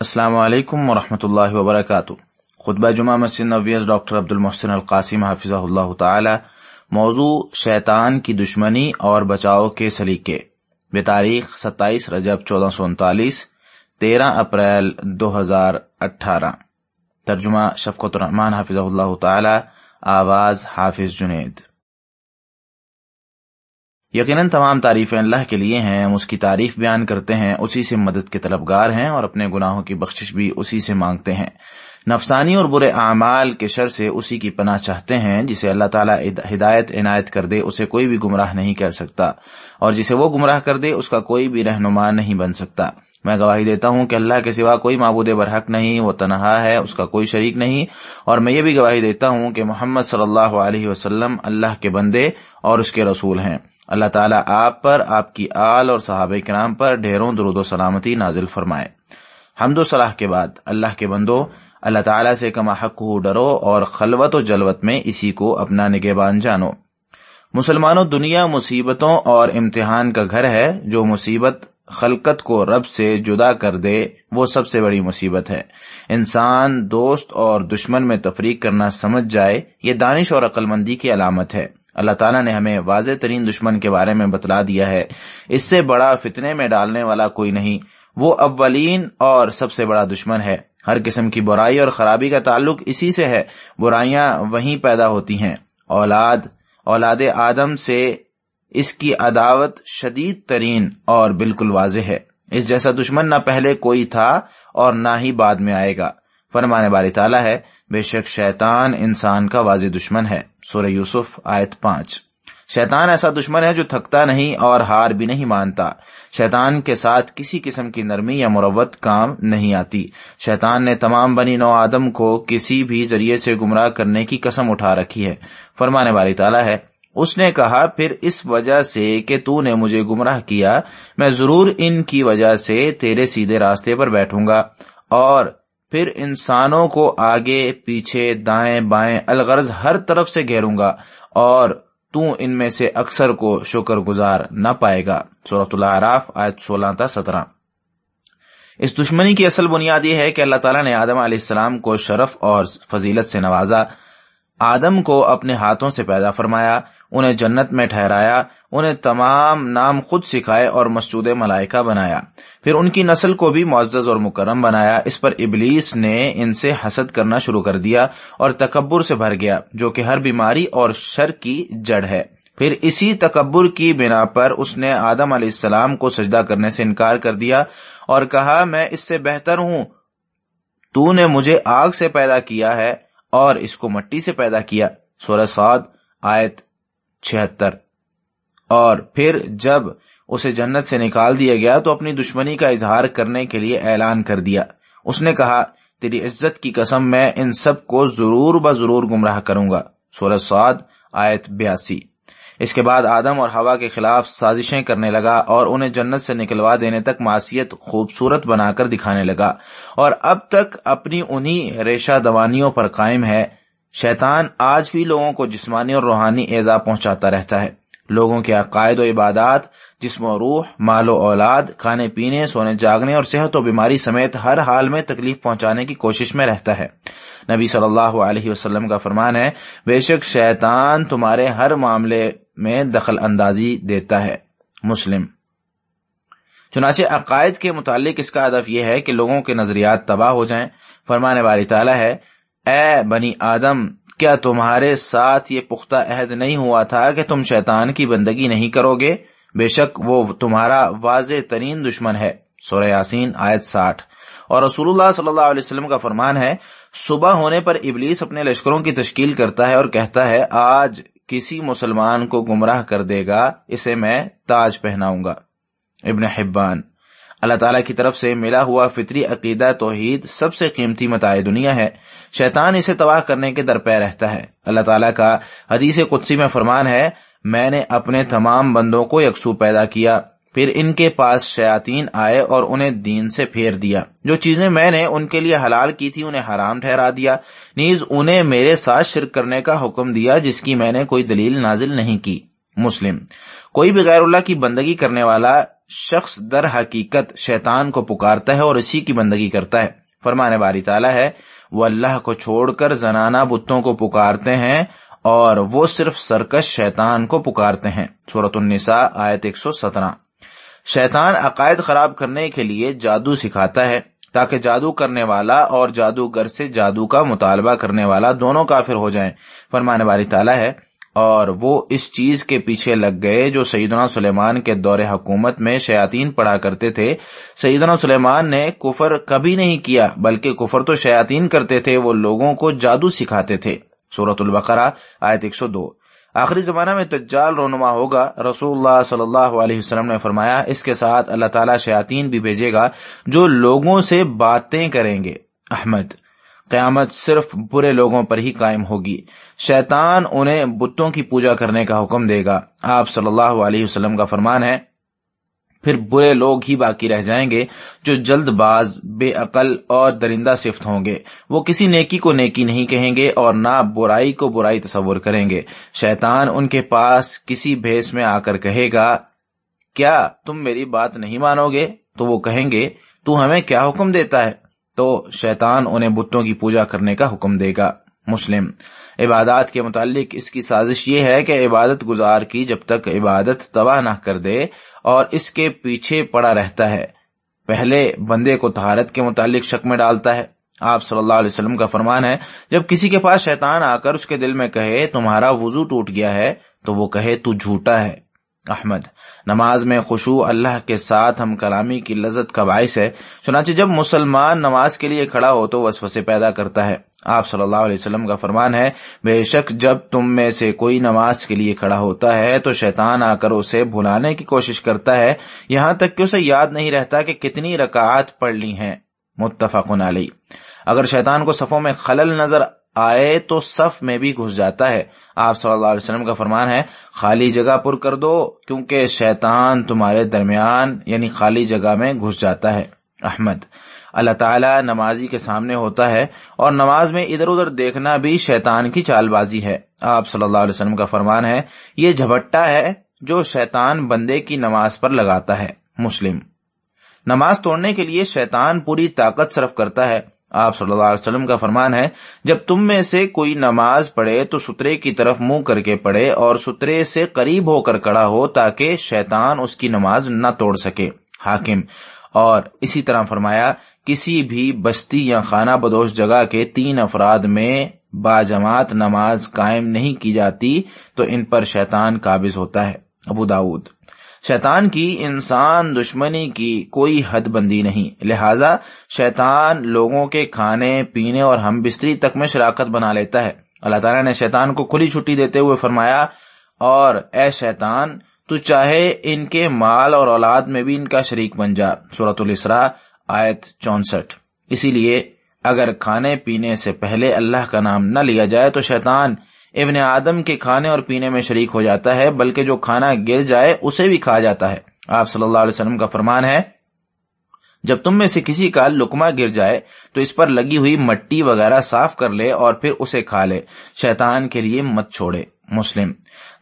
السلام علیکم ورحمۃ اللہ وبرکاتہ۔ خطبہ جمعہ مسجد نویز ڈاکٹر عبد المحسن القاسم حافظ اللہ تعالی، موضوع شیطان کی دشمنی اور بچاؤ کے سلیقے۔ بتاریخ ستائیس رجب چودہ سو انتالیس، تیرہ اپریل دو ہزار اٹھارہ۔ ترجمہ شفقت الرحمان حافظ اللہ تعالی، آواز حافظ جنید۔ یقیناً تمام تعریفیں اللہ کے لیے ہیں، ہم اس کی تعریف بیان کرتے ہیں، اسی سے مدد کے طلبگار ہیں اور اپنے گناہوں کی بخشش بھی اسی سے مانگتے ہیں۔ نفسانی اور برے اعمال کے شر سے اسی کی پناہ چاہتے ہیں، جسے اللہ تعالیٰ ہدایت عنایت کر دے، اسے کوئی بھی گمراہ نہیں کر سکتا۔ اور جسے وہ گمراہ کر دے، اس کا کوئی بھی رہنما نہیں بن سکتا۔ میں گواہی دیتا ہوں کہ اللہ کے سوا کوئی معبود برحق نہیں، وہ تنہا ہے، اس کا کوئی شریک نہیں۔ اور میں یہ بھی گواہی دیتا ہوں کہ محمد صلی اللہ علیہ وسلم اللہ کے بندے اور اس کے رسول ہیں۔ اللہ تعالیٰ آپ پر، آپ کی آل اور صحابہ کرام پر ڈھیروں درود و سلامتی نازل فرمائے۔ حمد و صلاح کے بعد اللہ کے بندو، اللہ تعالیٰ سے کما حق ڈرو اور خلوت و جلوت میں اسی کو اپنا نگہبان جانو۔ مسلمانوں، دنیا مصیبتوں اور امتحان کا گھر ہے، جو مصیبت خلقت کو رب سے جدا کر دے، وہ سب سے بڑی مصیبت ہے۔ انسان، دوست اور دشمن میں تفریق کرنا سمجھ جائے، یہ دانش اور عقلمندی کی علامت ہے۔ اللہ تعالیٰ نے ہمیں واضح ترین دشمن کے بارے میں بتلا دیا ہے۔ اس سے بڑا فتنے میں ڈالنے والا کوئی نہیں۔ وہ اولین اور سب سے بڑا دشمن ہے۔ ہر قسم کی برائی اور خرابی کا تعلق اسی سے ہے۔ برائیاں وہیں پیدا ہوتی ہیں۔ اولاد اولاد آدم سے اس کی عداوت شدید ترین اور بالکل واضح ہے۔ اس جیسا دشمن نہ پہلے کوئی تھا اور نہ ہی بعد میں آئے گا۔ فرمانے والی تعالیٰ ہے، بے شک شیطان انسان کا واضح دشمن ہے۔ سورہ یوسف، آیت پانچ۔ شیطان ایسا دشمن ہے جو تھکتا نہیں اور ہار بھی نہیں مانتا۔ شیطان کے ساتھ کسی قسم کی نرمی یا مروت کام نہیں آتی۔ شیطان نے تمام بنی نو آدم کو کسی بھی ذریعے سے گمراہ کرنے کی قسم اٹھا رکھی ہے۔ فرمانے والی تعالیٰ ہے، اس نے کہا، پھر اس وجہ سے کہ تو نے مجھے گمراہ کیا، میں ضرور ان کی وجہ سے تیرے سیدھے راستے پر بیٹھوں گا اور پھر انسانوں کو آگے، پیچھے، دائیں بائیں، الغرض ہر طرف سے گھیروں گا اور تو ان میں سے اکثر کو شکر گزار نہ پائے گا۔ صورت اللہ عراف آیت سولہ تا سترہ۔ اس دشمنی کی اصل بنیاد یہ ہے کہ اللہ تعالیٰ نے آدم علیہ السلام کو شرف اور فضیلت سے نوازا، آدم کو اپنے ہاتھوں سے پیدا فرمایا انہیں جنت میں ٹھہرایا، انہیں تمام نام خود سکھائے اور مسجود ملائکہ بنایا۔ پھر ان کی نسل کو بھی معزز اور مکرم بنایا۔ اس پر ابلیس نے ان سے حسد کرنا شروع کر دیا اور تکبر سے بھر گیا، جو کہ ہر بیماری اور شر کی جڑ ہے۔ پھر اسی تکبر کی بنا پر اس نے آدم علیہ السلام کو سجدہ کرنے سے انکار کر دیا اور کہا، میں اس سے بہتر ہوں۔ تو نے مجھے آگ سے پیدا کیا ہے اور اس کو مٹی سے پیدا کیا۔ سورہ سعد، آیت چھہتر۔ اور پھر جب اسے جنت سے نکال دیا گیا تو اپنی دشمنی کا اظہار کرنے کے لیے اعلان کر دیا۔ اس نے کہا، تیری عزت کی قسم میں ان سب کو ضرور ب ضرور گمراہ کروں گا۔ سورج سعد، آیت بیاسی۔ اس کے بعد آدم اور ہوا کے خلاف سازشیں کرنے لگا اور انہیں جنت سے نکلوا دینے تک معاشیت خوبصورت بنا کر دکھانے لگا۔ اور اب تک اپنی انہی ریشہ دوانیوں پر قائم ہے۔ شیطان آج بھی لوگوں کو جسمانی اور روحانی ایزا پہنچاتا رہتا ہے۔ لوگوں کے عقائد و عبادات، جسم و روح، مال و اولاد، کھانے پینے، سونے جاگنے اور صحت و بیماری سمیت ہر حال میں تکلیف پہنچانے کی کوشش میں رہتا ہے۔ نبی صلی اللہ علیہ وسلم کا فرمان ہے، بے شک شیطان تمہارے ہر معاملے میں دخل اندازی دیتا ہے۔ مسلم۔ چنانچہ عقائد کے متعلق اس کا ہدف یہ ہے کہ لوگوں کے نظریات تباہ ہو جائیں۔ فرمانے والی تعالیٰ ہے اے بنی آدم، کیا تمہارے ساتھ یہ پختہ عہد نہیں ہوا تھا کہ تم شیطان کی بندگی نہیں کرو گے بے شک وہ تمہارا واضح ترین دشمن ہے۔ سورہ یاسین، آیت ساٹھ۔ اور رسول اللہ صلی اللہ علیہ وسلم کا فرمان ہے، صبح ہونے پر ابلیس اپنے لشکروں کی تشکیل کرتا ہے اور کہتا ہے، آج کسی مسلمان کو گمراہ کر دے گا، اسے میں تاج پہناؤں گا۔ ابن حبان۔ اللہ تعالیٰ کی طرف سے ملا ہوا فطری عقیدہ توحید سب سے قیمتی متاع دنیا ہے۔ شیطان اسے تباہ کرنے کے درپے رہتا ہے۔ اللہ تعالیٰ کا حدیث قدسی میں فرمان ہے، میں نے اپنے تمام بندوں کو یکسو پیدا کیا، پھر ان کے پاس شیاطین آئے اور انہیں دین سے پھیر دیا۔ جو چیزیں میں نے ان کے لیے حلال کی تھی انہیں حرام ٹھہرا دیا۔ نیز انہیں میرے ساتھ شرک کرنے کا حکم دیا، جس کی میں نے کوئی دلیل نازل نہیں کی۔ مسلم۔ کوئی بھی غیر اللہ کی بندگی کرنے والا شخص در حقیقت شیطان کو پکارتا ہے اور اسی کی بندگی کرتا ہے۔ فرمانے باری تعالیٰ ہے، وہ اللہ کو چھوڑ کر زنانہ بتوں کو پکارتے ہیں اور وہ صرف سرکش شیطان کو پکارتے ہیں۔ صورت النساء، آیت ایک سو سترہ۔ شیطان عقائد خراب کرنے کے لیے جادو سکھاتا ہے، تاکہ جادو کرنے والا اور جادوگر سے جادو کا مطالبہ کرنے والا دونوں کافر ہو جائیں۔ فرمانے والی تعالیٰ ہے اور وہ اس چیز کے پیچھے لگ گئے جو سیدنا سلیمان کے دور حکومت میں شیاطین پڑھا کرتے تھے۔ سیدنا سلیمان نے کفر کبھی نہیں کیا، بلکہ کفر تو شیاطین کرتے تھے، وہ لوگوں کو جادو سکھاتے تھے۔ صورت البقرہ، آیت ایک سو دو۔ آخری زمانہ میں تجال رونما ہوگا۔ رسول اللہ صلی اللہ علیہ وسلم نے فرمایا، اس کے ساتھ اللہ تعالیٰ شیاطین بھی بھیجے گا جو لوگوں سے باتیں کریں گے۔ احمد۔ قیامت صرف برے لوگوں پر ہی قائم ہوگی۔ شیطان انہیں بتوں کی پوجا کرنے کا حکم دے گا۔ آپ صلی اللہ علیہ وسلم کا فرمان ہے، پھر برے لوگ ہی باقی رہ جائیں گے جو جلد باز، بے عقل اور درندہ صفت ہوں گے۔ وہ کسی نیکی کو نیکی نہیں کہیں گے اور نہ برائی کو برائی تصور کریں گے۔ شیطان ان کے پاس کسی بھیس میں آ کر کہے گا، کیا تم میری بات نہیں مانو گے؟ تو وہ کہیں گے، تو ہمیں کیا حکم دیتا ہے؟ تو شیطان انہیں بتوں کی پوجا کرنے کا حکم دے گا۔ مسلم، عبادات کے متعلق اس کی سازش یہ ہے کہ عبادت گزار کی جب تک عبادت تباہ نہ کر دے اور اس کے پیچھے پڑا رہتا ہے۔ پہلے بندے کو تہارت کے متعلق شک میں ڈالتا ہے۔ آپ صلی اللہ علیہ وسلم کا فرمان ہے، جب کسی کے پاس شیطان آ کر اس کے دل میں کہے، تمہارا وضو ٹوٹ گیا ہے، تو وہ کہے، تو جھوٹا ہے۔ احمد، نماز میں خوشو اللہ کے ساتھ ہم کلامی کی لذت کا باعث ہے، چنانچہ جب مسلمان نماز کے لیے کھڑا ہو تو وسوسے پیدا کرتا ہے۔ آپ صلی اللہ علیہ وسلم کا فرمان ہے، بے شک جب تم میں سے کوئی نماز کے لیے کھڑا ہوتا ہے تو شیطان آ کر اسے بھلانے کی کوشش کرتا ہے۔ یہاں تک کہ اسے یاد نہیں رہتا کہ کتنی رکعات پڑھ لی ہیں۔ متفق علی اگر شیطان کو صفوں میں خلل نظر آئے تو صف میں بھی گھس جاتا ہے۔ آپ صلی اللہ علیہ وسلم کا فرمان ہے، خالی جگہ پر کر دو کیونکہ شیطان تمہارے درمیان یعنی خالی جگہ میں گھس جاتا ہے۔ احمد۔ اللہ تعالیٰ نمازی کے سامنے ہوتا ہے اور نماز میں ادھر ادھر دیکھنا بھی شیطان کی چال بازی ہے۔ آپ صلی اللہ علیہ وسلم کا فرمان ہے، یہ جھپٹا ہے جو شیطان بندے کی نماز پر لگاتا ہے۔ مسلم۔ نماز توڑنے کے لیے شیطان پوری طاقت صرف کرتا ہے۔ آپ صلی اللہ علیہ وسلم کا فرمان ہے، جب تم میں سے کوئی نماز پڑھے تو سترے کی طرف منہ کر کے پڑھے اور سترے سے قریب ہو کر کڑا ہو تاکہ شیطان اس کی نماز نہ توڑ سکے۔ حاکم۔ اور اسی طرح فرمایا، کسی بھی بستی یا خانہ بدوش جگہ کے تین افراد میں باجماعت نماز قائم نہیں کی جاتی تو ان پر شیطان قابض ہوتا ہے۔ ابو داود شیطان کی انسان دشمنی کی کوئی حد بندی نہیں۔ لہذا شیطان لوگوں کے کھانے، پینے اور ہم بستری تک میں شراکت بنا لیتا ہے۔ اللہ تعالیٰ نے شیطان کو کھلی چھٹی دیتے ہوئے فرمایا، اور اے شیطان، تو چاہے ان کے مال اور اولاد میں بھی ان کا شریک بن جا۔ صورت الاسراء، آیت چونسٹھ۔ اسی لیے، اگر کھانے پینے سے پہلے اللہ کا نام نہ لیا جائے تو شیطان ابن آدم کے کھانے اور پینے میں شریک ہو جاتا ہے، بلکہ جو کھانا گر جائے اسے بھی کھا جاتا ہے۔ آپ صلی اللہ علیہ وسلم کا فرمان ہے، جب تم میں سے کسی کا لکما گر جائے تو اس پر لگی ہوئی مٹی وغیرہ صاف کر لے اور پھر اسے کھا لے، شیطان کے لیے مت چھوڑے۔ مسلم۔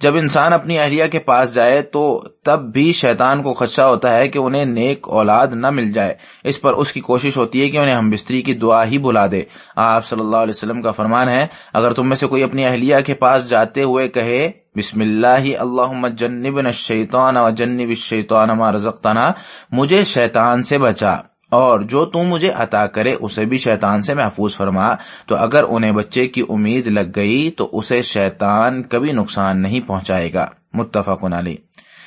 جب انسان اپنی اہلیہ کے پاس جائے تو تب بھی شیطان کو خدشہ ہوتا ہے کہ انہیں نیک اولاد نہ مل جائے۔ اس پر اس کی کوشش ہوتی ہے کہ انہیں ہم بستری کی دعا ہی بلا دے۔ آپ صلی اللہ علیہ وسلم کا فرمان ہے، اگر تم میں سے کوئی اپنی اہلیہ کے پاس جاتے ہوئے کہے، بسم اللہ اللہ جنب الشیطان و جنب الشیطان ما رزقتنا، مجھے شیطان سے بچا۔ اور جو تم مجھے عطا کرے، اسے بھی شیطان سے محفوظ فرما۔ تو اگر انہیں بچے کی امید لگ گئی، تو اسے شیطان کبھی نقصان نہیں پہنچائے گا۔ متفق علی۔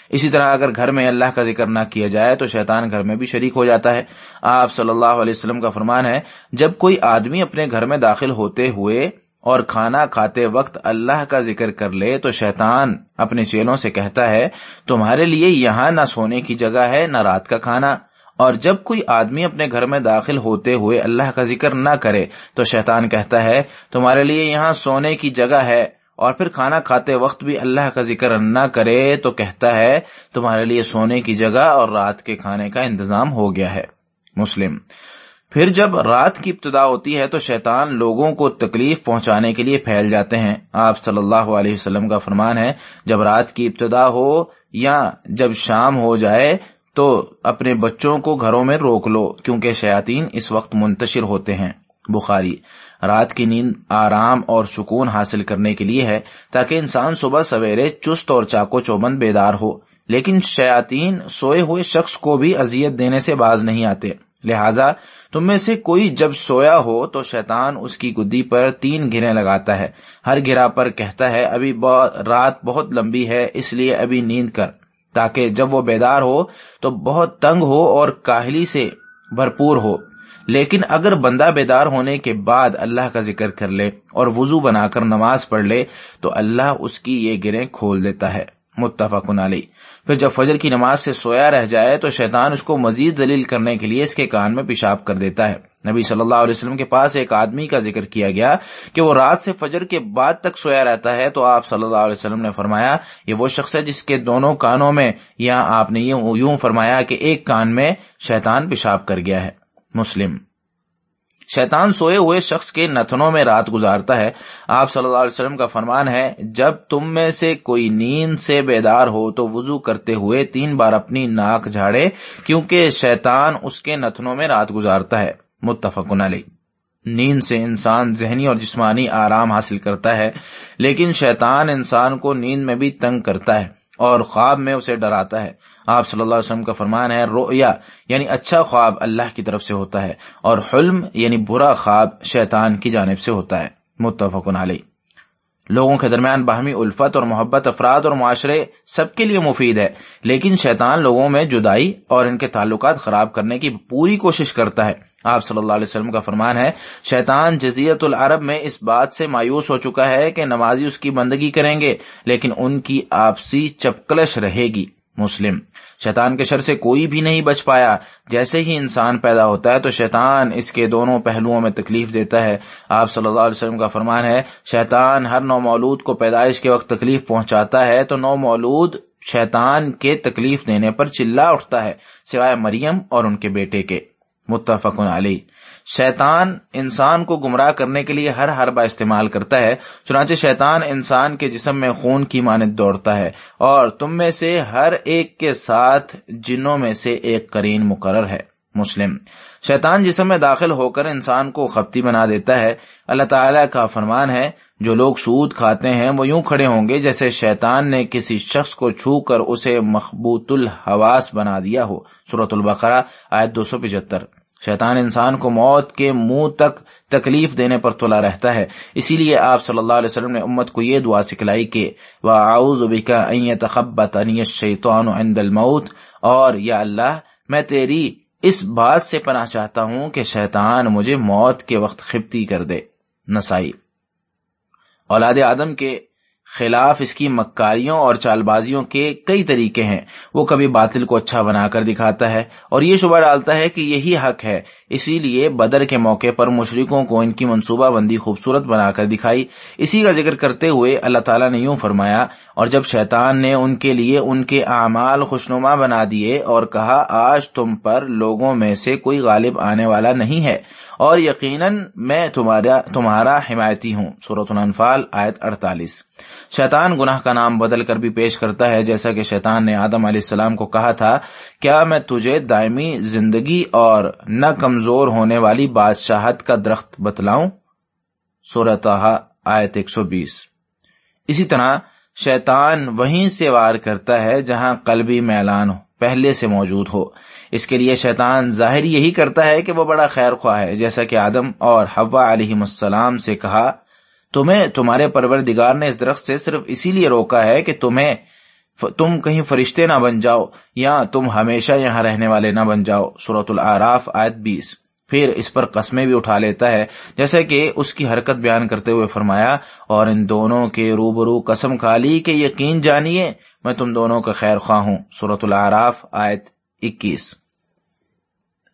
اسی طرح اگر گھر میں اللہ کا ذکر نہ کیا جائے، تو شیطان گھر میں بھی شریک ہو جاتا ہے۔ آپ صلی اللہ علیہ وسلم کا فرمان ہے، جب کوئی آدمی اپنے گھر میں داخل ہوتے ہوئے اور کھانا کھاتے وقت اللہ کا ذکر کر لے، تو شیطان اپنے چیلوں سے کہتا ہے، تمہارے لیے یہاں نہ سونے کی جگہ ہے، نہ رات کا کھانا۔ اور جب کوئی آدمی اپنے گھر میں داخل ہوتے ہوئے اللہ کا ذکر نہ کرے تو شیطان کہتا ہے، تمہارے لیے یہاں سونے کی جگہ ہے اور پھر کھانا کھاتے وقت بھی اللہ کا ذکر نہ کرے تو کہتا ہے، تمہارے لیے سونے کی جگہ اور رات کے کھانے کا انتظام ہو گیا ہے۔ مسلم۔ پھر جب رات کی ابتدا ہوتی ہے تو شیطان لوگوں کو تکلیف پہنچانے کے لیے پھیل جاتے ہیں۔ آپ صلی اللہ علیہ وسلم کا فرمان ہے، جب رات کی ابتدا ہو یا جب شام ہو جائے تو اپنے بچوں کو گھروں میں روک لو، کیونکہ شیاطین اس وقت منتشر ہوتے ہیں۔ بخاری، رات کی نیند آرام اور سکون حاصل کرنے کے لیے ہے، تاکہ انسان صبح سویرے چست اور چاقو چوبند بیدار ہو۔ لیکن شیاطین سوئے ہوئے شخص کو بھی اذیت دینے سے باز نہیں آتے۔ لہذا، تم میں سے کوئی جب سویا ہو تو شیطان اس کی گدی پر تین گرے لگاتا ہے۔ ہر گرا پر کہتا ہے، ابھی رات بہت لمبی ہے، اس لیے ابھی نیند کر۔ تاکہ جب وہ بیدار ہو تو بہت تنگ ہو اور کاہلی سے بھرپور ہو۔ لیکن اگر بندہ بیدار ہونے کے بعد اللہ کا ذکر کر لے اور وضو بنا کر نماز پڑھ لے، تو اللہ اس کی یہ گریں کھول دیتا ہے۔ متفق علی۔ پھر جب فجر کی نماز سے سویا رہ جائے تو شیطان اس کو مزید ذلیل کرنے کے لیے اس کے کان میں پیشاب کر دیتا ہے۔ نبی صلی اللہ علیہ وسلم کے پاس ایک آدمی کا ذکر کیا گیا کہ وہ رات سے فجر کے بعد تک سویا رہتا ہے تو آپ صلی اللہ علیہ وسلم نے فرمایا، یہ وہ شخص ہے جس کے دونوں کانوں میں یا آپ نے یوں فرمایا کہ ایک کان میں شیطان پیشاب کر گیا ہے۔ مسلم۔ شیطان سوئے ہوئے شخص کے نتنوں میں رات گزارتا ہے۔ آپ صلی اللہ علیہ وسلم کا فرمان ہے، جب تم میں سے کوئی نیند سے بیدار ہو تو وضو کرتے ہوئے تین بار اپنی ناک جھاڑے، کیونکہ شیطان اس کے نتنوں میں رات گزارتا ہے۔ متفق علیہ۔ نیند سے انسان ذہنی اور جسمانی آرام حاصل کرتا ہے، لیکن شیطان انسان کو نیند میں بھی تنگ کرتا ہے اور خواب میں اسے ڈراتا ہے۔ آپ صلی اللہ علیہ وسلم کا فرمان ہے رویا یعنی اچھا خواب اللہ کی طرف سے ہوتا ہے، اور حلم یعنی برا خواب شیطان کی جانب سے ہوتا ہے۔ متفق علیہ۔ لوگوں کے درمیان باہمی الفت اور محبت، افراد اور معاشرے سب کے لیے مفید ہے، لیکن شیطان لوگوں میں جدائی اور ان کے تعلقات خراب کرنے کی پوری کوشش کرتا ہے۔ آپ صلی اللہ علیہ وسلم کا فرمان ہے، شیطان جزیت العرب میں اس بات سے مایوس ہو چکا ہے کہ نمازی اس کی بندگی کریں گے، لیکن ان کی آپسی چپکلش رہے گی۔ مسلم۔ شیطان کے شر سے کوئی بھی نہیں بچ پایا۔ جیسے ہی انسان پیدا ہوتا ہے تو شیطان اس کے دونوں پہلوؤں میں تکلیف دیتا ہے۔ آپ صلی اللہ علیہ وسلم کا فرمان ہے، شیطان ہر نو مولود کو پیدائش کے وقت تکلیف پہنچاتا ہے تو نو مولود شیطان کے تکلیف دینے پر چلا اٹھتا ہے، سوائے مریم اور ان کے بیٹے کے۔ متفق علی۔ شیطان انسان کو گمراہ کرنے کے لیے ہر حربہ استعمال کرتا ہے، چنانچہ شیطان انسان کے جسم میں خون کی مانت دوڑتا ہے، اور تم میں سے ہر ایک کے ساتھ جنوں میں سے ایک کرین مقرر ہے۔ مسلم۔ شیطان جسم میں داخل ہو کر انسان کو خپتی بنا دیتا ہے۔ اللہ تعالی کا فرمان ہے، جو لوگ سود کھاتے ہیں وہ یوں کھڑے ہوں گے جیسے شیطان نے کسی شخص کو چھو کر اسے مخبوط الحواس بنا دیا ہو۔ صورت البقرہ، آیت دو سو پچہتر۔ شیطان انسان کو موت کے منہ تک تکلیف دینے پر تلا رہتا ہے۔ اسی لیے آپ صلی اللہ علیہ وسلم نے امت کو یہ دعا سکھلائی کہ تخبت شیطان عند الموت اور یا اللہ، میں تیری اس بات سے پناہ چاہتا ہوں کہ شیطان مجھے موت کے وقت خپتی کر دے۔ نسائی۔ اولاد آدم کے خلاف اس کی مکاریوں اور چال بازیوں کے کئی طریقے ہیں۔ وہ کبھی باطل کو اچھا بنا کر دکھاتا ہے اور یہ شبہ ڈالتا ہے کہ یہی حق ہے۔ اسی لیے بدر کے موقع پر مشرقوں کو ان کی منصوبہ بندی خوبصورت بنا کر دکھائی۔ اسی کا ذکر کرتے ہوئے اللہ تعالیٰ نے یوں فرمایا، اور جب شیطان نے ان کے لیے ان کے اعمال خوشنما بنا دیے اور کہا، آج تم پر لوگوں میں سے کوئی غالب آنے والا نہیں ہے۔ اور یقیناً میں تمہارا تمہارا حمایتی ہوں۔ صورت الانفال، آیت اڑتالیس۔ شیطان گناہ کا نام بدل کر بھی پیش کرتا ہے، جیسا کہ شیطان نے آدم علیہ السلام کو کہا تھا، کیا میں تجھے دائمی زندگی اور نہ کمزور ہونے والی بادشاہت کا درخت بتلاؤں؟ صورت آیت ایک سو بیس۔ اسی طرح شیطان وہیں سے وار کرتا ہے جہاں قلبی میلان ہو۔ پہلے سے موجود ہو۔ اس کے لیے شیطان ظاہر یہی کرتا ہے کہ وہ بڑا خیر خواہ ہے۔ جیسا کہ آدم اور حوا علیہ السلام سے کہا، تمہیں تمہارے پروردگار نے اس درخت سے صرف اسی لیے روکا ہے کہ تمہیں تم کہیں فرشتے نہ بن جاؤ یا تم ہمیشہ یہاں رہنے والے نہ بن جاؤ۔ صورت العراف آیت بیس۔ پھر اس پر قسمیں بھی اٹھا لیتا ہے۔ جیسے کہ اس کی حرکت بیان کرتے ہوئے فرمایا، اور ان دونوں کے روبرو قسم کھا لی کہ یقین جانیے، میں تم دونوں کا خیر خواہ ہوں۔ صورت العراف، آیت اکیس۔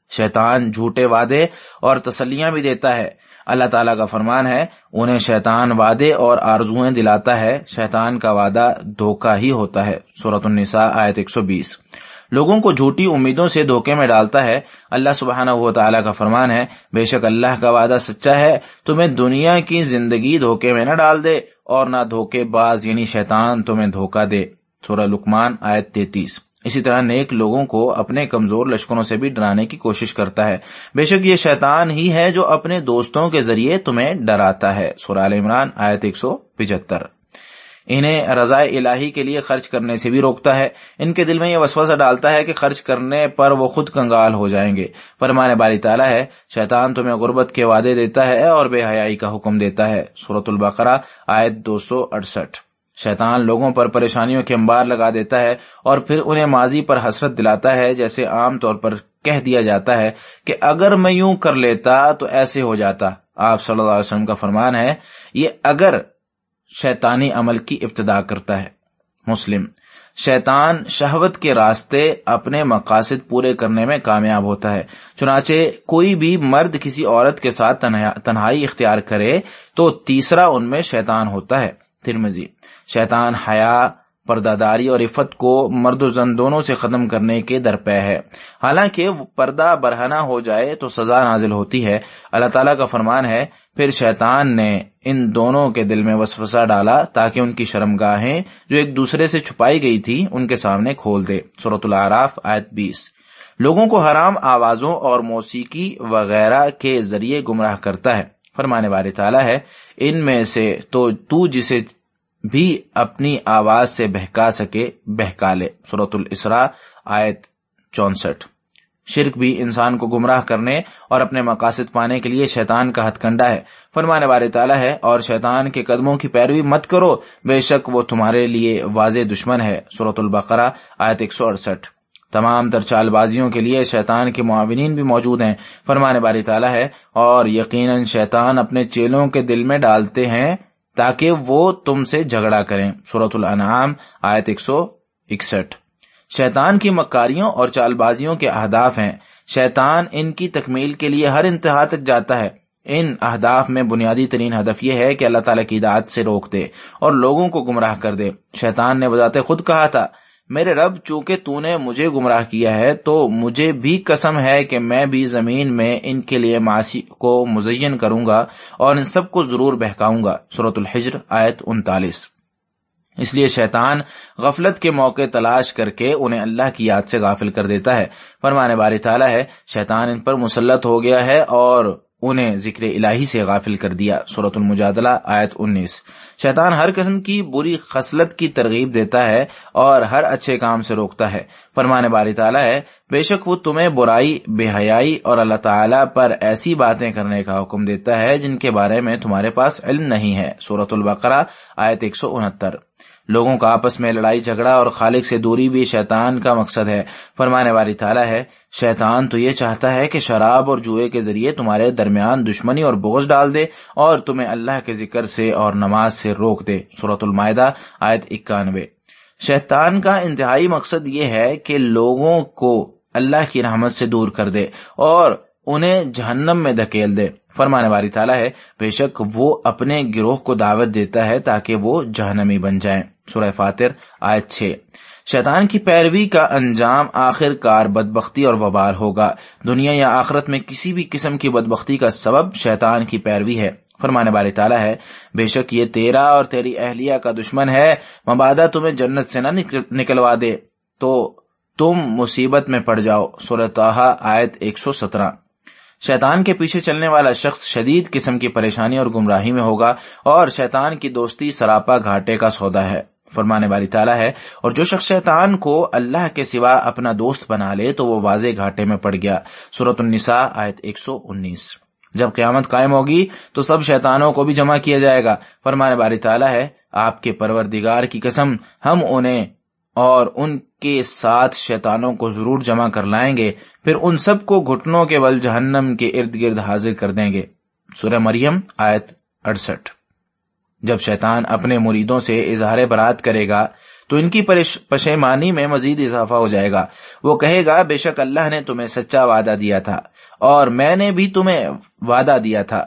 شیطان جھوٹے وعدے اور تسلیاں بھی دیتا ہے۔ اللہ تعالیٰ کا فرمان ہے، انہیں شیطان وعدے اور آرزویں دلاتا ہے۔ شیطان کا وعدہ دھوکہ ہی ہوتا ہے۔ صورت النساء، آیت ایک سو بیس۔ لوگوں کو جھوٹی امیدوں سے دھوکے میں ڈالتا ہے۔ اللہ سبحانہ و تعالیٰ کا فرمان ہے، بے شک اللہ کا وعدہ سچا ہے، تمہیں دنیا کی زندگی دھوکے میں نہ ڈال دے اور نہ دھوکے باز یعنی شیطان تمہیں دھوکہ دے۔ سورہ لکمان آیت تینتیس۔ اسی طرح نیک لوگوں کو اپنے کمزور لشکروں سے بھی ڈرانے کی کوشش کرتا ہے۔ بے شک یہ شیطان ہی ہے جو اپنے دوستوں کے ذریعے تمہیں ڈراتا ہے۔ سورال عمران آیت ایک سو پچہتر۔ انہیں رضاء الہی کے لیے خرچ کرنے سے بھی روکتا ہے۔ ان کے دل میں یہ وسوسہ ڈالتا ہے کہ خرچ کرنے پر وہ خود کنگال ہو جائیں گے۔ فرمانے باری تعالیٰ ہے، شیطان تمہیں غربت کے وعدے دیتا ہے اور بے حیائی کا حکم دیتا ہے۔ صورت البقرہ، آیت دو سو اڑسٹھ شیطان لوگوں پر پریشانیوں کے انبار لگا دیتا ہے اور پھر انہیں ماضی پر حسرت دلاتا ہے، جیسے عام طور پر کہہ دیا جاتا ہے کہ اگر میں یوں کر لیتا تو ایسے ہو جاتا۔ آپ صلی اللہ علیہ وسلم کا فرمان ہے، یہ اگر شیطانی عمل کی ابتدا کرتا ہے۔ مسلم، شیطان شہوت کے راستے اپنے مقاصد پورے کرنے میں کامیاب ہوتا ہے۔ چنانچہ کوئی بھی مرد کسی عورت کے ساتھ تنہائی اختیار کرے تو تیسرا ان میں شیطان ہوتا ہے۔ ترمزی شیطان حیا پرداداری اور عفت کو مرد و زن دونوں سے ختم کرنے کے درپے ہے۔ حالانکہ پردہ برہنا ہو جائے تو سزا نازل ہوتی ہے۔ اللہ تعالیٰ کا فرمان ہے، پھر شیطان نے ان دونوں کے دل میں وسوسہ ڈالا تاکہ ان کی شرم گاہیں جو ایک دوسرے سے چھپائی گئی تھی ان کے سامنے کھول دے۔ صورت العراف آیت بیس۔ لوگوں کو حرام آوازوں اور موسیقی وغیرہ کے ذریعے گمراہ کرتا ہے۔ فرمانے والے تعالیٰ ہے، ان میں سے تو تو جسے بھی اپنی آواز سے بہکا سکے، بہکا لے۔ صورت الاسراء، آیت چونسٹھ۔ شرک بھی انسان کو گمراہ کرنے اور اپنے مقاصد پانے کے لیے شیطان کا ہتھ کنڈا ہے۔ فرمانے والے تعالیٰ ہے، اور شیطان کے قدموں کی پیروی مت کرو، بے شک وہ تمہارے لیے واضح دشمن ہے۔ صورت البقرہ، آیت ایک سو اڑسٹھ۔ تمام تر چال بازیوں کے لیے شیطان کے معاونین بھی موجود ہیں۔ فرمانے باری تعالیٰ ہے، اور یقیناً شیطان اپنے چیلوں کے دل میں ڈالتے ہیں۔ تاکہ وہ تم سے جھگڑا کریں۔ صورت الانعام، آیت ایک سو اکسٹھ۔ شیطان کی مکاریوں اور چال بازیوں کے اہداف ہیں۔ شیطان ان کی تکمیل کے لیے ہر انتہا تک جاتا ہے۔ ان اہداف میں بنیادی ترین ہدف یہ ہے کہ اللہ تعالیٰ کی داد سے روک دے اور لوگوں کو گمراہ کر دے۔ شیطان نے بذات خود کہا تھا میرے رب، چونکہ تو نے مجھے گمراہ کیا ہے، تو مجھے بھی قسم ہے کہ میں بھی زمین میں ان کے لیے معاشی کو مزین کروں گا اور ان سب کو ضرور بہکاؤں گا۔ صورت الحجر، آیت انتالیس۔ اس لیے شیطان غفلت کے موقع تلاش کر کے انہیں اللہ کی یاد سے غافل کر دیتا ہے۔ فرمانے باری تعالیٰ ہے، شیطان ان پر مسلط ہو گیا ہے اور انہیں ذکر الہی سے غافل کر دیا۔ صورت المجادلہ، آیت انیس۔ شیطان ہر قسم کی بری خصلت کی ترغیب دیتا ہے اور ہر اچھے کام سے روکتا ہے۔ فرمانے باری تعالیٰ ہے، بے شک وہ تمہیں برائی، بے حیائی اور اللہ تعالیٰ پر ایسی باتیں کرنے کا حکم دیتا ہے جن کے بارے میں تمہارے پاس علم نہیں ہے۔ صورت البقرہ، آیت ایک سو انہتر۔ لوگوں کا آپس میں لڑائی جھگڑا اور خالق سے دوری بھی شیطان کا مقصد ہے۔ فرمانے والی تعالیٰ ہے، شیطان تو یہ چاہتا ہے کہ شراب اور جوئے کے ذریعے تمہارے درمیان دشمنی اور بوجھ ڈال دے اور تمہیں اللہ کے ذکر سے اور نماز سے روک دے۔ صورت المائدہ، آیت اکانوے۔ شیطان کا انتہائی مقصد یہ ہے کہ لوگوں کو اللہ کی رحمت سے دور کر دے اور انہیں جہنم میں دھکیل دے۔ فرمانے والی تعالیٰ ہے، بے شک وہ اپنے گروہ کو دعوت دیتا ہے تاکہ وہ جہنمی بن جائیں۔ سورہ فاتر، آیت چھ۔ شیطان کی پیروی کا انجام آخر کار بدبختی اور وبال ہوگا۔ دنیا یا آخرت میں کسی بھی قسم کی بدبختی کا سبب شیطان کی پیروی ہے۔ فرمانے والے تعالیٰ ہے، بے شک یہ تیرا اور تیری اہلیہ کا دشمن ہے۔ مبادہ تمہیں جنت سے نہ نکلوا دے، تو تم مصیبت میں پڑ جاؤ۔ سورتحا آیت ایک سو سترہ۔ شیطان کے پیچھے چلنے والا شخص شدید قسم کی پریشانی اور گمراہی میں ہوگا اور شیطان کی دوستی سراپا گھاٹے کا سودا ہے۔ فرمانے والی تعالیٰ ہے، اور جو شخص شیطان کو اللہ کے سوا اپنا دوست بنا لے تو وہ واضح گھاٹے میں پڑ گیا۔ صورت النساء، آیت ایک سو انیس۔ جب قیامت قائم ہوگی تو سب شیطانوں کو بھی جمع کیا جائے گا۔ فرمانے والی تعالیٰ ہے، آپ کے پروردگار کی قسم، ہم انہیں اور ان کے ساتھ شیطانوں کو ضرور جمع کر لائیں گے، پھر ان سب کو گھٹنوں کے بل جہنم کے ارد گرد حاضر کر دیں گے۔ سورہ مریم، آیت اڑسٹھ۔ جب شیطان اپنے مریدوں سے اظہار برات کرے گا، تو ان کی پشیمانی میں مزید اضافہ ہو جائے گا۔ وہ کہے گا، بے شک اللہ نے تمہیں سچا وعدہ دیا تھا، اور میں نے بھی تمہیں وعدہ دیا تھا۔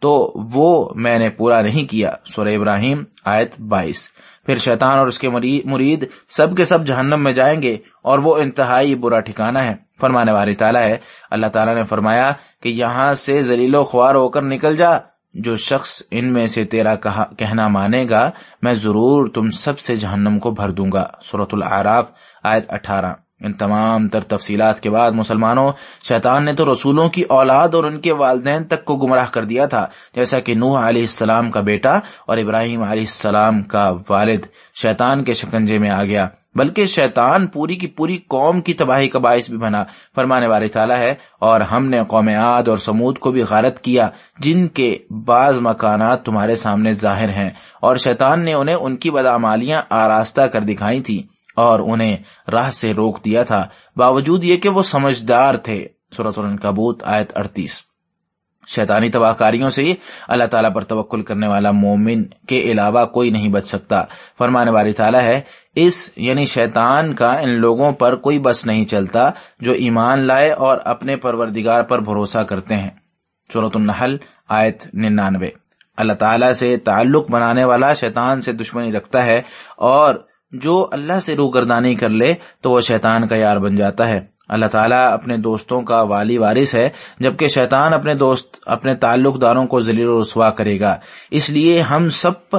تو وہ میں نے پورا نہیں کیا، سورہ ابراہیم، آیت بائیس۔ پھر شیطان اور اس کے مرید سب کے سب جہنم میں جائیں گے اور وہ انتہائی برا ٹھکانہ ہے۔ فرمانے والی تعالیٰ ہے، اللہ تعالیٰ نے فرمایا کہ یہاں سے زلیل و خوار ہو کر نکل جا۔ جو شخص ان میں سے تیرا کہنا مانے گا، میں ضرور تم سب سے جہنم کو بھر دوں گا۔ صورت العراف آیت اٹھارہ۔ ان تمام تر تفصیلات کے بعد مسلمانوں، شیطان نے تو رسولوں کی اولاد اور ان کے والدین تک کو گمراہ کر دیا تھا، جیسا کہ نوح علیہ السلام کا بیٹا اور ابراہیم علیہ السلام کا والد شیطان کے شکنجے میں آ گیا۔ بلکہ شیطان پوری کی پوری قوم کی تباہی کا باعث بھی بنا۔ فرمانے والے تعالیٰ ہے، اور ہم نے قوم عاد اور سمود کو بھی غارت کیا، جن کے بعض مکانات تمہارے سامنے ظاہر ہیں، اور شیطان نے انہیں ان کی بدعمالیاں آراستہ کر دکھائی تھی اور انہیں راہ سے روک دیا تھا۔ باوجود یہ کہ وہ سمجھدار تھے۔ سورت الکبوت آیت اڑتیس۔ شیطانی تباہ کاریوں سے اللہ تعالیٰ پر توکل کرنے والا مومن کے علاوہ کوئی نہیں بچ سکتا۔ فرمانے والی تعالیٰ ہے، اس یعنی شیطان کا ان لوگوں پر کوئی بس نہیں چلتا جو ایمان لائے اور اپنے پروردگار پر بھروسہ کرتے ہیں۔ صورت النحل آیت ننانوے۔ اللہ تعالیٰ سے تعلق بنانے والا شیطان سے دشمنی رکھتا ہے اور جو اللہ سے روگردانی کر لے تو وہ شیطان کا یار بن جاتا ہے۔ اللہ تعالیٰ اپنے دوستوں کا والی وارث ہے، جبکہ شیطان اپنے دوست، اپنے تعلق داروں کو ذلیل و رسوا کرے گا۔ اس لیے ہم سب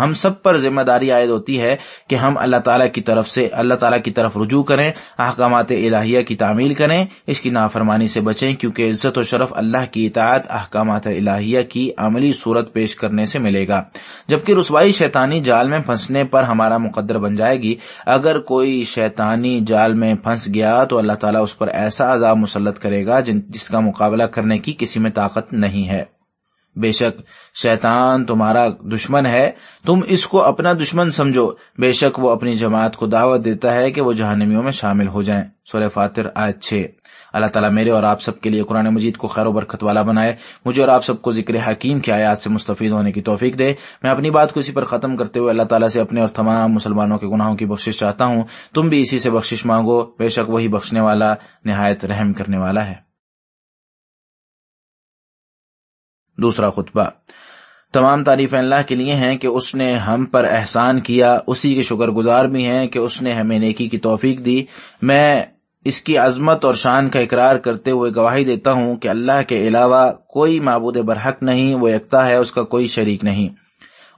ہم سب پر ذمہ داری عائد ہوتی ہے کہ ہم اللہ تعالیٰ کی طرف سے اللہ تعالیٰ کی طرف رجوع کریں، احکامات الہیہ کی تعمیل کریں، اس کی نافرمانی سے بچیں، کیونکہ عزت و شرف اللہ کی اطاعت احکامات الہیہ کی عملی صورت پیش کرنے سے ملے گا۔ جبکہ رسوائی شیطانی جال میں پھنسنے پر ہمارا مقدر بن جائے گی۔ اگر کوئی شیطانی جال میں پھنس گیا تو اللہ تعالیٰ اس پر ایسا عذاب مسلط کرے گا جس کا مقابلہ کرنے کی کسی میں طاقت نہیں ہے۔ بے شک شیطان تمہارا دشمن ہے۔ تم اس کو اپنا دشمن سمجھو۔ بے شک وہ اپنی جماعت کو دعوت دیتا ہے کہ وہ جہنمیوں میں شامل ہو جائیں۔ سورہ فاتر آج چھ۔ اللہ تعالیٰ میرے اور آپ سب کے لیے قرآن مجید کو خیر و برکت والا بنائے۔ مجھے اور آپ سب کو ذکر حکیم کی آیات سے مستفید ہونے کی توفیق دے۔ میں اپنی بات کو اسی پر ختم کرتے ہوئے اللہ تعالیٰ سے اپنے اور تمام مسلمانوں کے گناہوں کی بخشش چاہتا ہوں۔ تم بھی اسی سے بخشش مانگو۔ بے شک وہی بخشنے والا نہایت رحم کرنے والا ہے۔ دوسرا خطبہ۔ تمام تعریف اللہ کے لیے ہیں کہ اس نے ہم پر احسان کیا، اسی کے شکر گزار بھی ہیں کہ اس نے ہمیں نیکی کی توفیق دی۔ میں اس کی عظمت اور شان کا اقرار کرتے ہوئے گواہی دیتا ہوں کہ اللہ کے علاوہ کوئی معبود برحق نہیں، وہ یکتا ہے، اس کا کوئی شریک نہیں۔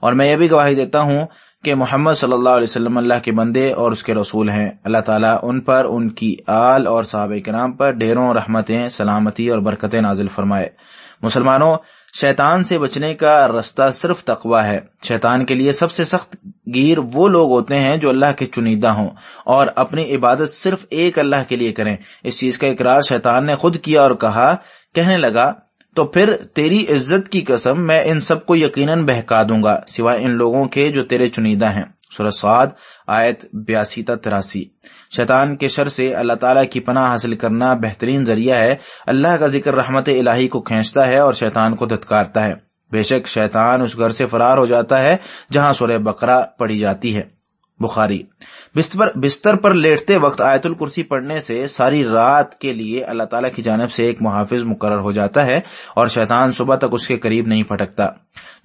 اور میں یہ بھی گواہی دیتا ہوں کہ محمد صلی اللہ علیہ وسلم اللہ کے بندے اور اس کے رسول ہیں۔ اللہ تعالیٰ ان پر، ان کی آل اور صحابہ کے نام پر ڈھیروں رحمتیں، سلامتی اور برکتیں نازل فرمائے۔ مسلمانوں شیطان سے بچنے کا رستہ صرف تقوا ہے۔ شیطان کے لیے سب سے سخت گیر وہ لوگ ہوتے ہیں جو اللہ کے چنیدہ ہوں اور اپنی عبادت صرف ایک اللہ کے لیے کریں۔ اس چیز کا اقرار شیطان نے خود کیا اور کہا، کہنے لگا، تو پھر تیری عزت کی قسم میں ان سب کو یقیناً بہکا دوں گا، سوائے ان لوگوں کے جو تیرے چنیدہ ہیں۔ سعد، آیت بیاسی تا تراسی۔ شیطان کے شر سے اللہ تعالیٰ کی پناہ حاصل کرنا بہترین ذریعہ ہے۔ اللہ کا ذکر رحمت الہی کو کھینچتا ہے اور شیطان کو دھتکارتا ہے۔ بے شک شیطان اس گھر سے فرار ہو جاتا ہے جہاں سورہ بقرہ پڑی جاتی ہے۔ بخاری۔ بستر پر لیٹتے وقت آیت الکرسی پڑھنے سے ساری رات کے لیے اللہ تعالیٰ کی جانب سے ایک محافظ مقرر ہو جاتا ہے اور شیطان صبح تک اس کے قریب نہیں پھٹکتا۔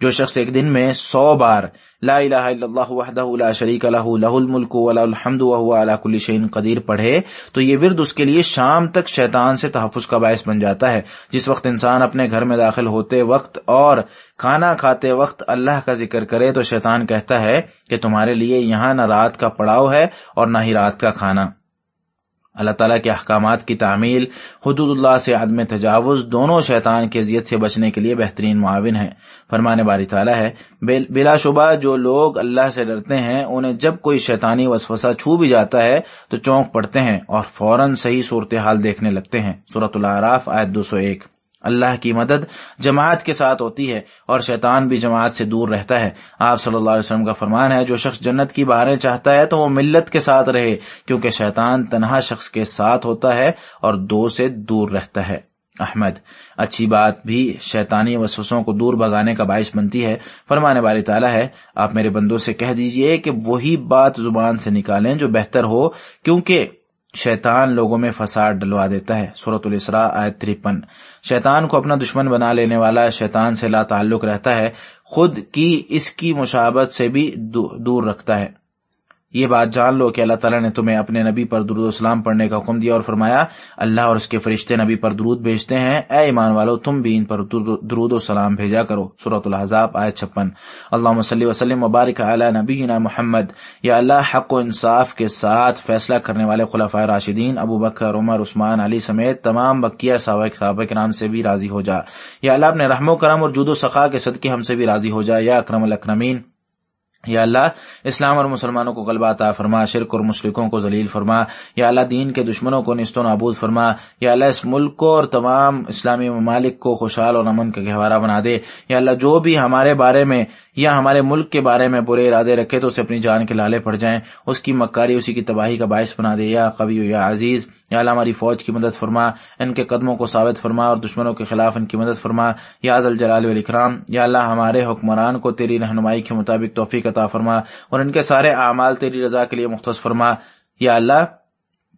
جو شخص ایک دن میں سو بار لا الہ الا اللہ وحدہ لا شریک لہ لہ الملک ولا الحمد وهو على كل شيء قدیر پڑھے، تو یہ ورد اس کے لیے شام تک شیطان سے تحفظ کا باعث بن جاتا ہے۔ جس وقت انسان اپنے گھر میں داخل ہوتے وقت اور کھانا کھاتے وقت اللہ کا ذکر کرے، تو شیطان کہتا ہے کہ تمہارے لیے یہاں نہ رات کا پڑاؤ ہے اور نہ ہی رات کا کھانا۔ اللہ تعالیٰ کے احکامات کی تعمیل، حدود اللہ سے عدم تجاوز دونوں شیطان کی اذیت سے بچنے کے لیے بہترین معاون ہے۔ فرمانے باری تعالیٰ ہے بلا شبہ جو لوگ اللہ سے ڈرتے ہیں، انہیں جب کوئی شیطانی وسوسہ چھو بھی جاتا ہے تو چونک پڑتے ہیں اور فوراً صحیح صورتحال دیکھنے لگتے ہیں۔ صورت العراف آیت دو سو ایک۔ اللہ کی مدد جماعت کے ساتھ ہوتی ہے اور شیطان بھی جماعت سے دور رہتا ہے۔ آپ صلی اللہ علیہ وسلم کا فرمان ہے، جو شخص جنت کی باریں چاہتا ہے تو وہ ملت کے ساتھ رہے، کیونکہ شیطان تنہا شخص کے ساتھ ہوتا ہے اور دو سے دور رہتا ہے۔ احمد، اچھی بات بھی شیطانی وسوسوں کو دور بھگانے کا باعث بنتی ہے۔ فرمانے والی تعالیٰ ہے، آپ میرے بندوں سے کہہ دیجیے کہ وہی بات زبان سے نکالیں جو بہتر ہو، کیونکہ شیطان لوگوں میں فساد ڈلوا دیتا ہے۔ صورت الاسراء آیت ترپن۔ شیطان کو اپنا دشمن بنا لینے والا شیطان سے لا تعلق رہتا ہے۔ خود کی اس کی مشابت سے بھی دور رکھتا ہے۔ یہ بات جان لو کہ اللہ تعالیٰ نے تمہیں اپنے نبی پر درود السلام پڑھنے کا حکم دیا اور فرمایا، اللہ اور اس کے فرشتے نبی پر درود بھیجتے ہیں۔ اے ایمان والو، تم بھی ان پر درود و سلام بھیجا کرو۔ صورت الحضاب آئے چھپن۔ اللہ وسلی وسلم مبارک علی نبی محمد۔ یا اللہ، حق و انصاف کے ساتھ فیصلہ کرنے والے خلفۂ راشدین ابو بکر، عمر، عثمان، علی سمیت تمام بکیا صحابہ کے نام سے بھی راضی ہو جا۔ یا اللہ، اپنے رحم و کرم اور جود و سخا کے صدقے ہم سے بھی راضی ہو جا۔ یا اکرم الاکرمین یا اللہ، اسلام اور مسلمانوں کو غلبہ عطا فرما، شرک اور مشرقوں کو ذلیل فرما، یا اللہ دین کے دشمنوں کو نست و نابود فرما، یا اللہ اس ملک کو اور تمام اسلامی ممالک کو خوشحال اور امن کا گہوارہ بنا دے، یا اللہ جو بھی ہمارے بارے میں یا ہمارے ملک کے بارے میں برے ارادے رکھے تو اسے اپنی جان کے لالے پڑ جائیں، اس کی مکاری، اسی کی تباہی کا باعث بنا دے، یا قوی یا عزیز یا اللہ ہماری فوج کی مدد فرما، ان کے قدموں کو ثابت فرما اور دشمنوں کے خلاف ان کی مدد فرما۔ یا ازل جلال والاکرام، یا اللہ ہمارے حکمران کو تیری رہنمائی کے مطابق توفیق عطا فرما اور ان کے سارے اعمال تیری رضا کے لیے مختص فرما۔ یا اللہ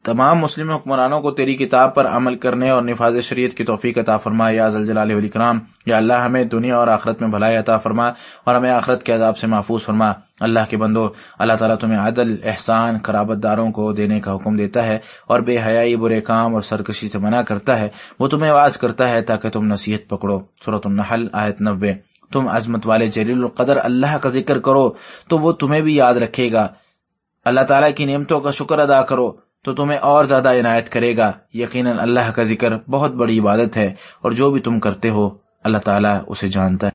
تمام مسلم حکمرانوں کو تیری کتاب پر عمل کرنے اور نفاذ شریعت کی توفیق عطا فرما، یا زلجلال علی کرام یا اللہ ہمیں دنیا اور آخرت میں بھلائی عطا فرما اور ہمیں آخرت کے عذاب سے محفوظ فرما۔ اللہ کے بندو، اللہ تعالیٰ تمہیں عدل، احسان خرابت داروں کو دینے کا حکم دیتا ہے اور بے حیائی، برے کام اور سرکشی سے منع کرتا ہے۔ وہ تمہیں آواز کرتا ہے تاکہ تم نصیحت پکڑو۔ صورت النحل، آیت نبے تم عظمت والے جلیل القدر اللہ کا ذکر کرو تو وہ تمہیں بھی یاد رکھے گا۔ اللہ تعالیٰ کی نعمتوں کا شکر ادا کرو۔ تو تمہیں اور زیادہ عنایت کرے گا۔ یقیناً اللہ کا ذکر بہت بڑی عبادت ہے اور جو بھی تم کرتے ہو، اللہ تعالیٰ اسے جانتا ہے۔